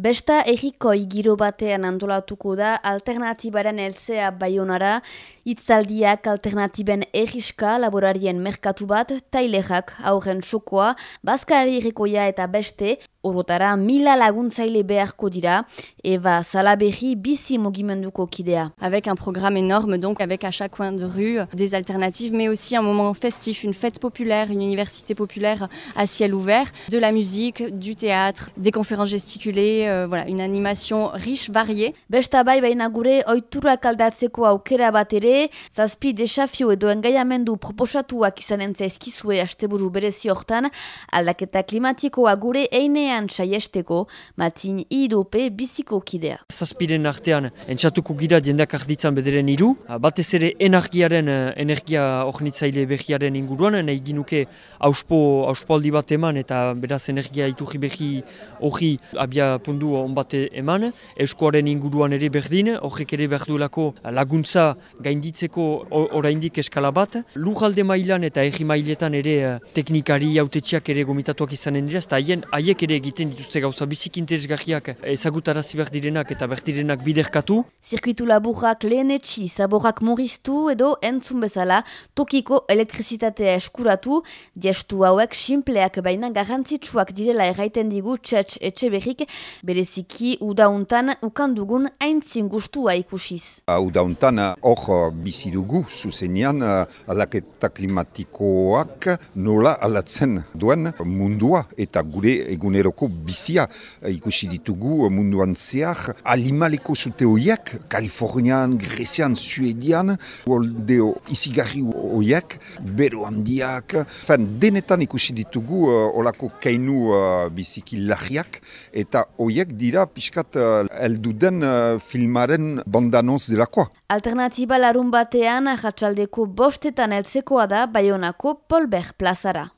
Besta errikoi giro batean antolatuko da alternatibaren elzea baionara, itzaldiak alternatiben erriska laborarien merkatu bat, tailerak aurren sokoa, bazkari errikoia eta beste, Orotara mila laguntzaile beharko dira, Eva Salaberri bizi mugimenduko kidea. Avec un programme énorme, donc avec à chaque coin de rue des alternatives, mais aussi un moment festif, une fête populaire, une université populaire à ciel ouvert, de la musique, du théâtre, des conférences gesticulées, euh, voilà, une animation riche, variée. Besta bai baina gure oiturak aldatzeko aukera bat ere, zazpi desafio edo engaiamendu proposatuak izanen zaizkizue asteburu berezi hortan, aldaketa klimatikoa gure eine lanean saiesteko matin idope biziko kidea. Zazpiren artean entzatuko gira jendak arditzan bederen iru, batez ere energiaren, eh, energia ornitzaile behiaren inguruan, nahi ginuke auspo, aldi bat eman eta beraz energia iturri behi hori abia pundu onbate eman, euskoaren inguruan ere berdin, horrek ere berduelako laguntza gainditzeko oraindik eskala bat, lujalde mailan eta egi mailetan ere eh, teknikari autetxiak ere gomitatuak izanen dira, eta haiek ere egiten dituzte gauza bizik interesgarriak ezagutarazi behar direnak eta berdirenak biderkatu. Zirkuitu laburrak lehenetxi, zaborrak moriztu edo entzun bezala tokiko elektrizitatea eskuratu, gestu hauek simpleak baina garrantzitsuak direla erraiten digu txetx etxe berrik, bereziki udauntan ukandugun aintzin gustua ikusiz. Udauntan hor bizi dugu zuzenean alaketa klimatikoak nola alatzen duen mundua eta gure egunero eguneroko bizia eh, ikusi ditugu eh, munduan zehar. Alimaleko zute horiek, Kalifornian, Grezian, Suedian, oldeo izigarri horiek, bero handiak. Fen, denetan ikusi ditugu uh, olako keinu uh, biziki lahiak, eta horiek dira pixkat uh, elduden uh, filmaren bandanoz delakoa. Alternatiba larun batean, jatsaldeko bostetan eltzekoa da Bayonako Polber plazara.